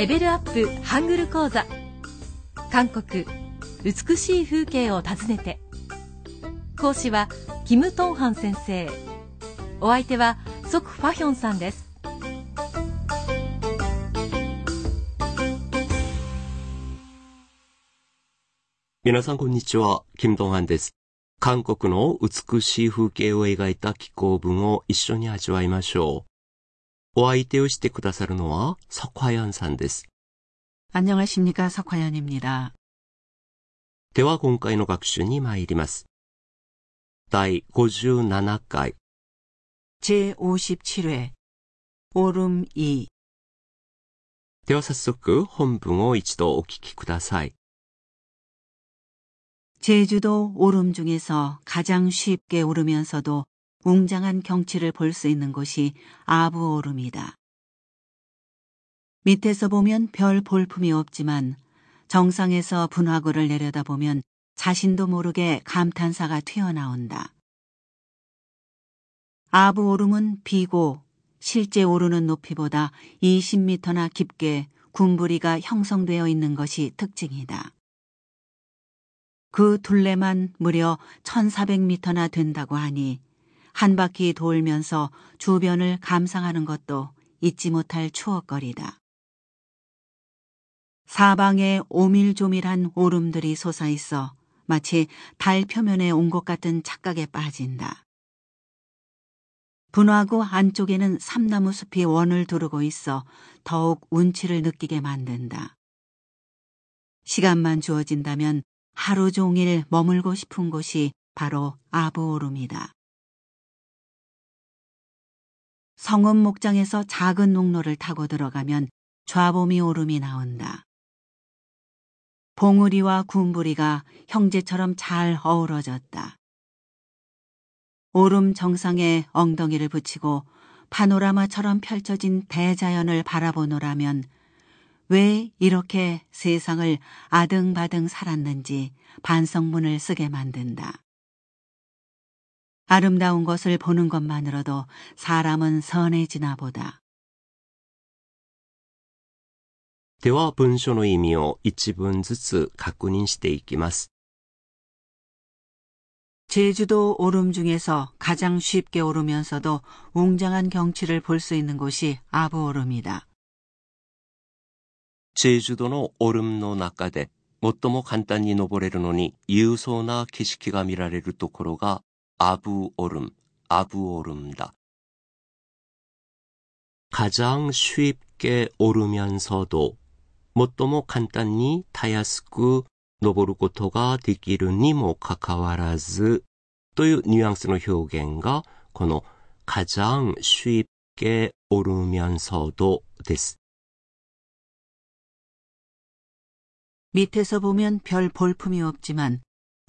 レベルアップハングル講座。韓国美しい風景を訪ねて。講師はキム・トンハン先生。お相手はソク・ファヒョンさんです。皆さんこんにちは、キム・トンハンです。韓国の美しい風景を描いた気候文を一緒に味わいましょう。お相手をしてくださるのは、석화연さんです。안녕하십니까석화연입니 다。 では今回の学習に参ります。第57回。제57회。 오름2。 では早速本文を一度お聞きください。 제주도 오름 중에서 가장 쉽게 오르면서도 웅장한 경치를 볼 수 있는 곳이 아부 오름이다. 밑에서 보면 별 볼품이 없지만 정상에서 분화구를 내려다보면 자신도 모르게 감탄사가 튀어나온다. 아부 오름은 비고 실제 오르는 높이보다 20m나 깊게 군부리가 형성되어 있는 것이 특징이다. 그 둘레만 무려 1400m나 된다고 하니 한 바퀴 돌면서 주변을 감상하는 것도 잊지 못할 추억거리다. 사방에 오밀조밀한 오름들이 솟아있어 마치 달 표면에 온 것 같은 착각에 빠진다. 분화구 안쪽에는 삼나무 숲이 원을 두르고 있어 더욱 운치를 느끼게 만든다. 시간만 주어진다면 하루 종일 머물고 싶은 곳이 바로 아부오름이다. 성읍 목장에서 작은 농로를 타고 들어가면 좌보미 오름이 나온다. 봉우리와 군부리가 형제처럼 잘 어우러졌다. 오름 정상에 엉덩이를 붙이고 파노라마처럼 펼쳐진 대자연을 바라보노라면 왜 이렇게 세상을 아등바등 살았는지 반성문을 쓰게 만든다. 아름다운 것을 보는 것만으로도 사람은 선해지나 보다. では文章の意味を一文ずつ確認していきます。 제주도 오름 중에서 가장 쉽게 오르면서도 웅장한 경치를 볼 수 있는 곳이 아부 오름이다. チェジュドのオルムの中で最も簡単に登れるのに勇壮な景色が見られるところが アブオルム、アブオルムだ。가장쉽게오르면서도最も簡単にたやすく登ることができるにもかかわらずというニュアンスの表現がこの가장쉽게오르면서도です。 밑에서 보면 별 볼품이 없지만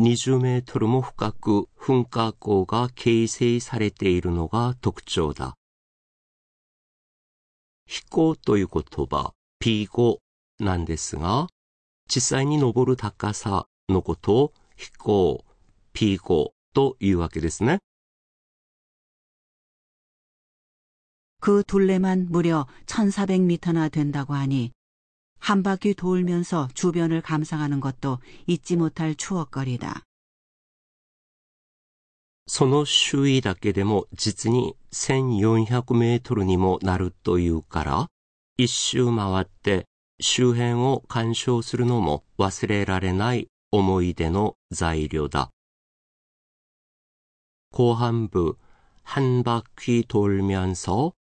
20メートルも深く噴火口が形成されているのが特徴だ。飛行という言葉、P5 なんですが、実際に登る高さのことを飛行、P5 というわけですね。그둘레만무려1400m나 된다고 하니 한 바퀴 돌면서 주변을 감상하는 것도 잊지 못할 추억거리다. その周囲だけでも実に1400メートルにもなるというから、一周回って周辺を鑑賞するのも忘れられない 思い出の材料だ。後半部、한바퀴돌면서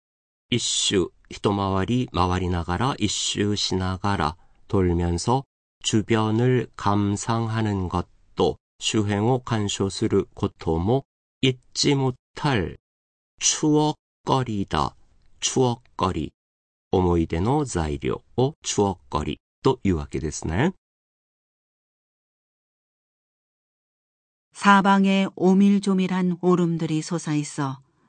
一周、 一回り回りながら一周しながら돌면서 주변을 감상하는 것도 주행を鑑賞することも잊지 못할 추억거리다. 추억거리. 思い出の材料を추억거리というわけですね。 사방에 오밀조밀한 오름들이 솟아있어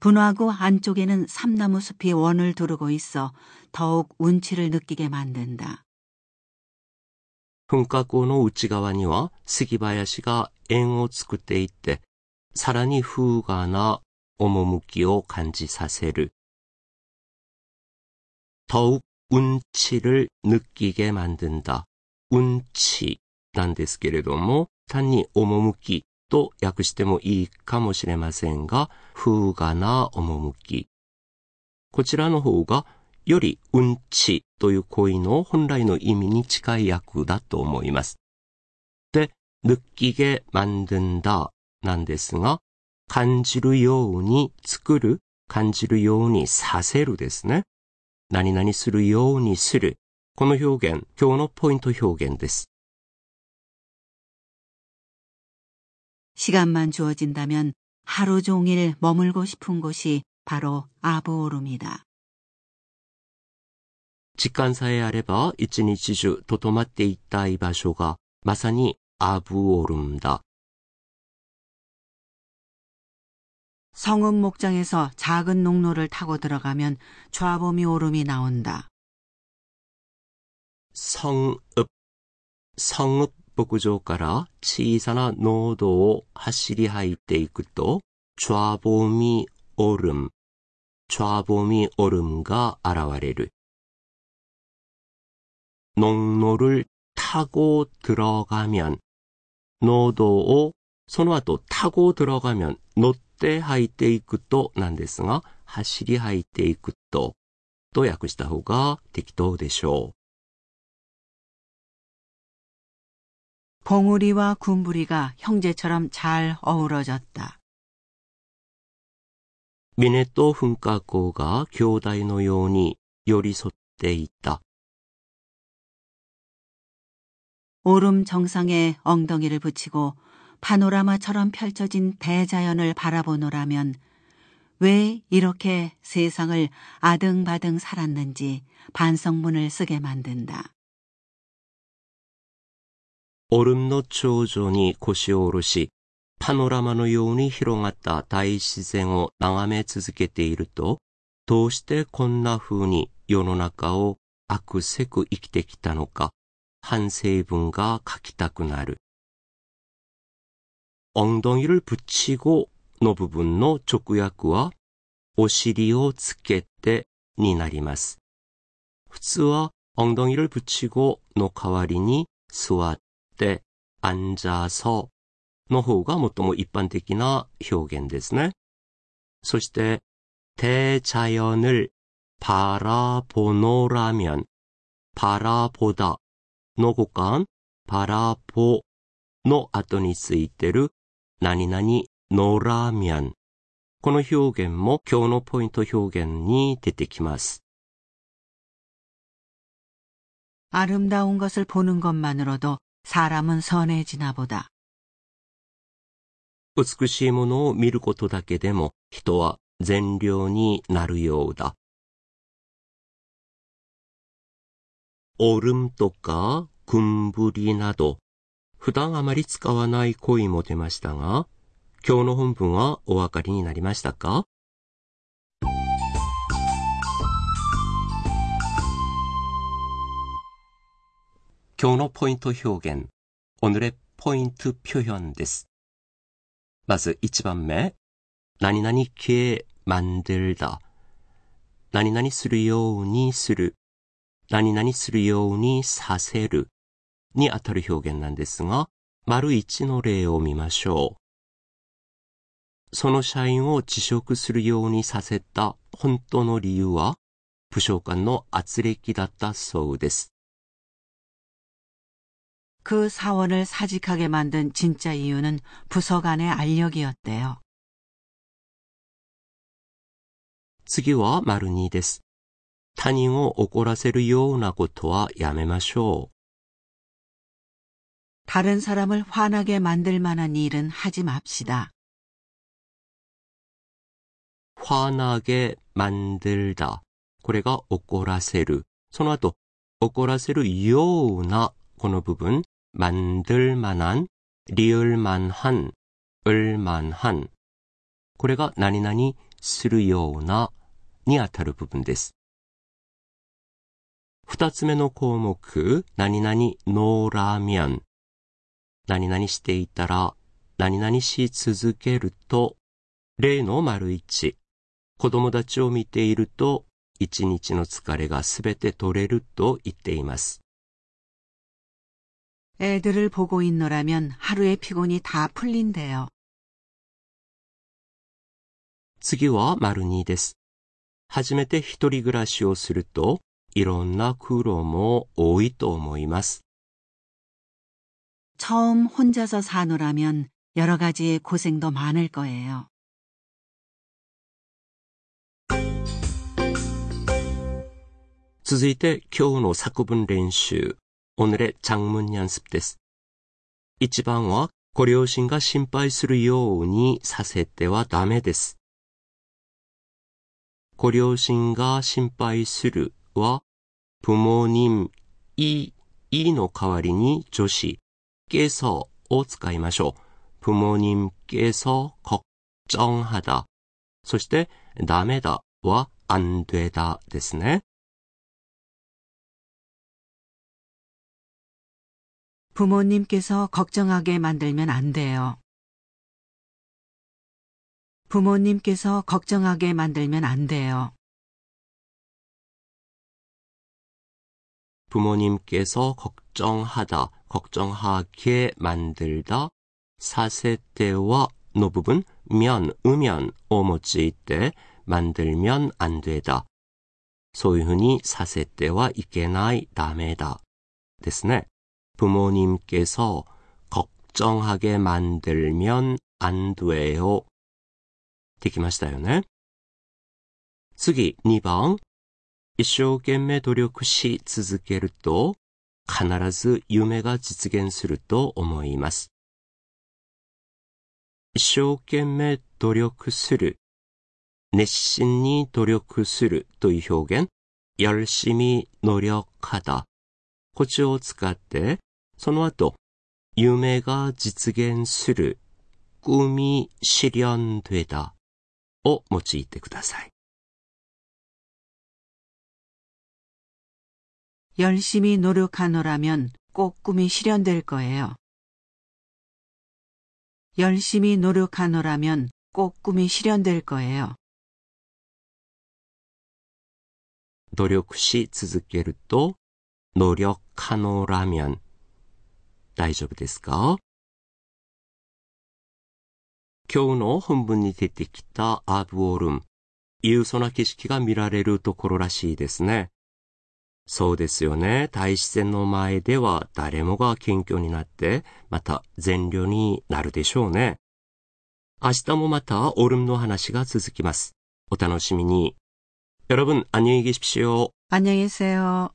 분화구 안쪽에는 삼나무 숲이 원을 두르고 있어 더욱 운치를 느끼게 만든다. 噴火口の内側には杉林が円を作っていて、さらに風雅な趣を感じさせる。더욱운치를느끼게만든다運치なんですけれども、単に趣 と訳してもいいかもしれませんが、風雅な趣。こちらの方が、より運치という恋の本来の意味に近い訳だと思います。で、느끼게만든다なんですが、感じるように作る、感じるようにさせるですね。何々するようにする。この表現、今日のポイント表現です。 시간만 주어진다면 하루 종일 머물고 싶은 곳이 바로 아부오름이다. 時間さえあれば一日中とどまっていたい場所がまさにアブオルムだ。 성읍 목장에서 작은 농로를 타고 들어가면 좌범이 오름이 나온다. 성읍、성읍 牧場から小さな農道を走り入っていくと、좌봄이오름、좌봄이오름が現れる。農路를타고들어가면、農道をその後타고들어가면乗って入っていくとなんですが、走り入っていくとと訳した方が適当でしょう。 봉우리와 군부리가 형제처럼 잘 어우러졌다. 峰と噴火口が兄弟のように寄り添っていた。 오름 정상에 엉덩이를 붙이고 파노라마처럼 펼쳐진 대자연을 바라보노라면 왜 이렇게 세상을 아등바등 살았는지 반성문을 쓰게 만든다. オルムの頂上に腰を下ろし、パノラマのように広がった大自然を眺め続けていると、どうしてこんな風に世の中を悪せく生きてきたのか、反省文が書きたくなる。 엉덩이를 붙이고 의部分の直訳はお尻をつけてになります。普通は 엉덩이를 붙이고 의代わりに座っ て앉아서 の方が最も一般的な表現ですね。そして대자연을 바라보노라면 바라보다 の語感 바라보 の後についてる何々のラーメン。この表現も今日のポイント表現に出てきます。 아름다운 것을 보는 것만으로도 사람은 선해지나 보다. 美しいものを見ることだけでも人は善良になるようだ。オルムとか군부리など普段あまり使わない恋も出ましたが、今日の本文はお分かりになりましたか 今日のポイント表現、오늘의ポイント표현です。まず1番目、何々系만들다。何々するようにする。何々するようにさせる。にあたる表現なんですが、丸1の例を見ましょう。その社員を辞職するようにさせた本当の理由は、部長間の圧力だったそうです。 그 사원을 사직하게 만든 진짜 이유는 부서 간의 알력이었대요. 次は丸2です。他人を怒らせるようなことはやめましょ 다른 사람을 화나게 만들 만한 일은 하지 맙시다. う。화나게 만들다。これが怒らせる。その後、怒らせるようなこの部分、 만들만한、리을만한、을만한。これが何々するようなにあたる部分です。二つ目の項目、何々のラーメン。何々していたら、何々し続けると、例の丸一。子供たちを見ていると、一日の疲れがすべて取れると言っています。 애들을 보고 있노라면 하루의 피곤이 다 풀린대요. 次は丸二です。初めて一人暮らしをすると、いろんな苦労も多いと思います。 처음 혼자서 사노라면 여러 가지 고생도 많을 거예요. 続いて今日の作文練習。 오늘의 장문 연습です。1番は、ご両親が心配するようにさせてはダメです。ご両親が心配するは、부모님 이、이の代わりに助詞、께서を使いましょう。부모님께서 걱정하다。そして、ダメだは、안 되다ですね。 부모님께서 걱정하게 만들면 안 돼요. 부모님께서 걱정하게 만들면 안 돼요. 부모님께서 걱정하다, 걱정하게 만들다, 사세대와 너 부분, 면, 으면, 오用いて 만들면 안 되다. そういうふうにさせてはいけない、ダメだ。ですね。 부모님께서 걱정하게 만들면 안 돼요. できましたよね。次、2番。一生懸命努力し続けると、必ず夢が実現すると思います。一生懸命努力する。熱心に努力するという表現。열심히노력하다。こっちを使って、 その後、夢が実現する。꿈이실현되다。を用いてください。 열심히 노력하노라면 꼭 꿈이 실현될 거예요. 열심히 노력하노라면 꼭 꿈이 실현될 거예요. 努力し続けると、노력하노라면 大丈夫ですか今日の本文に出てきたアブオルム、優雅な景色が見られるところらしいですね。そうですよね。大自然の前では誰もが謙虚になって、また善良になるでしょうね。明日もまたオルムの話が続きます。お楽しみに。 여러분 안녕히 계십시오. 안녕히 계세요.